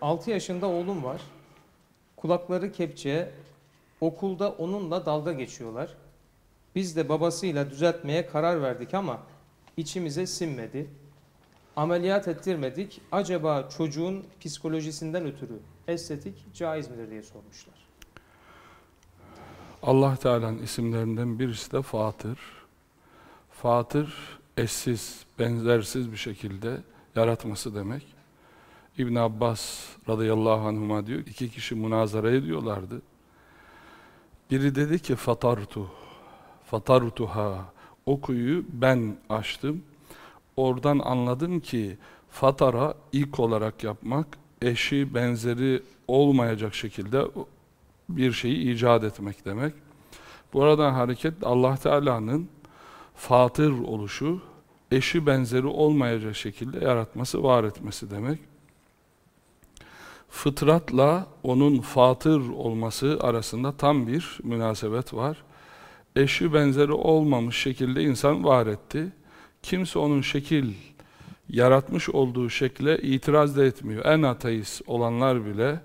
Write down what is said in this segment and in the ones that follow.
6 yaşında oğlum var. Kulakları kepçe. Okulda onunla dalga geçiyorlar. Biz de babasıyla düzeltmeye karar verdik ama içimize sinmedi. Ameliyat ettirmedik. Acaba çocuğun psikolojisinden ötürü estetik caiz midir diye sormuşlar. Allah Teala'nın isimlerinden birisi de Fatır. Fatır eşsiz, benzersiz bir şekilde yaratması demek. İbn Abbas radıyallahu anhuma diyor, iki kişi münazara ediyorlardı. Biri dedi ki fatartu, fatartuha, o kuyuyu ben açtım. Oradan anladım ki fatara ilk olarak yapmak, eşi benzeri olmayacak şekilde bir şeyi icat etmek demek. Buradan hareket Allah Teala'nın fatır oluşu, eşi benzeri olmayacak şekilde yaratması, var etmesi demek. Fıtratla onun fatır olması arasında tam bir münasebet var. Eşi benzeri olmamış şekilde insan var etti. Kimse onun şekil yaratmış olduğu şekle itiraz da etmiyor. En ateist olanlar bile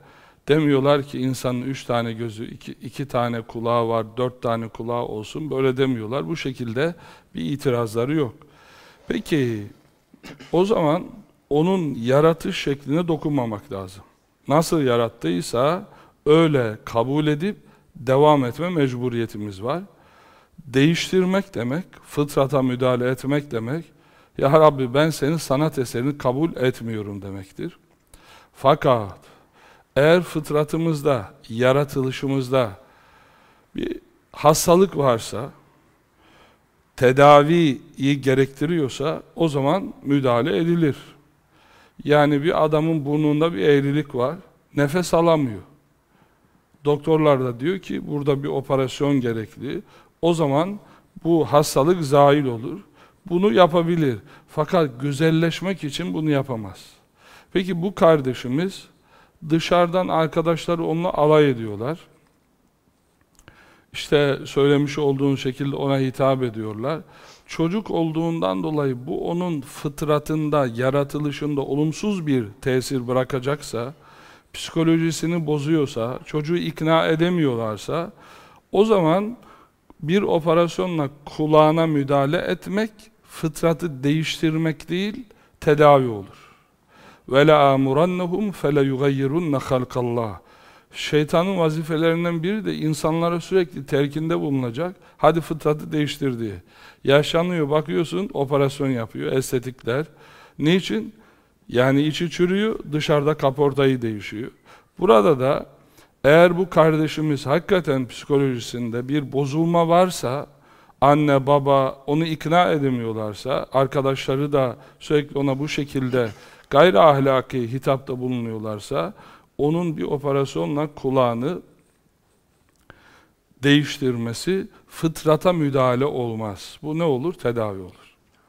demiyorlar ki insanın üç tane gözü, iki, iki tane kulağı var, dört tane kulağı olsun. Böyle demiyorlar. Bu şekilde bir itirazları yok. Peki o zaman onun yaratış şekline dokunmamak lazım. Nasıl yarattıysa öyle kabul edip devam etme mecburiyetimiz var. Değiştirmek demek, fıtrata müdahale etmek demek, Ya Rabbi ben senin sanat eserini kabul etmiyorum demektir. Fakat eğer fıtratımızda, yaratılışımızda bir hastalık varsa, tedaviyi gerektiriyorsa o zaman müdahale edilir. Yani bir adamın burnunda bir eğrilik var, nefes alamıyor. Doktorlar da diyor ki burada bir operasyon gerekli. O zaman bu hastalık zail olur. Bunu yapabilir. Fakat güzelleşmek için bunu yapamaz. Peki bu kardeşimiz dışarıdan arkadaşları onunla alay ediyorlar İşte söylemiş olduğun şekilde ona hitap ediyorlar. Çocuk olduğundan dolayı bu onun fıtratında, yaratılışında olumsuz bir tesir bırakacaksa, psikolojisini bozuyorsa, çocuğu ikna edemiyorlarsa, o zaman bir operasyonla kulağına müdahale etmek, fıtratı değiştirmek değil, tedavi olur. وَلَا آمُرَنَّهُمْ فَلَيُغَيِّرُنَّ خَلْقَ اللّٰهِ Şeytanın vazifelerinden biri de insanlara sürekli terkinde bulunacak. Hadi fıtratı değiştir diye. Yaşanıyor bakıyorsun operasyon yapıyor estetikler. Niçin? Yani içi çürüyor dışarıda kaportayı değişiyor. Burada da eğer bu kardeşimiz hakikaten psikolojisinde bir bozulma varsa anne baba onu ikna edemiyorlarsa arkadaşları da sürekli ona bu şekilde gayri ahlaki hitapta bulunuyorlarsa onun bir operasyonla kulağını değiştirmesi fıtrata müdahale olmaz. Bu ne olur? Tedavi olur.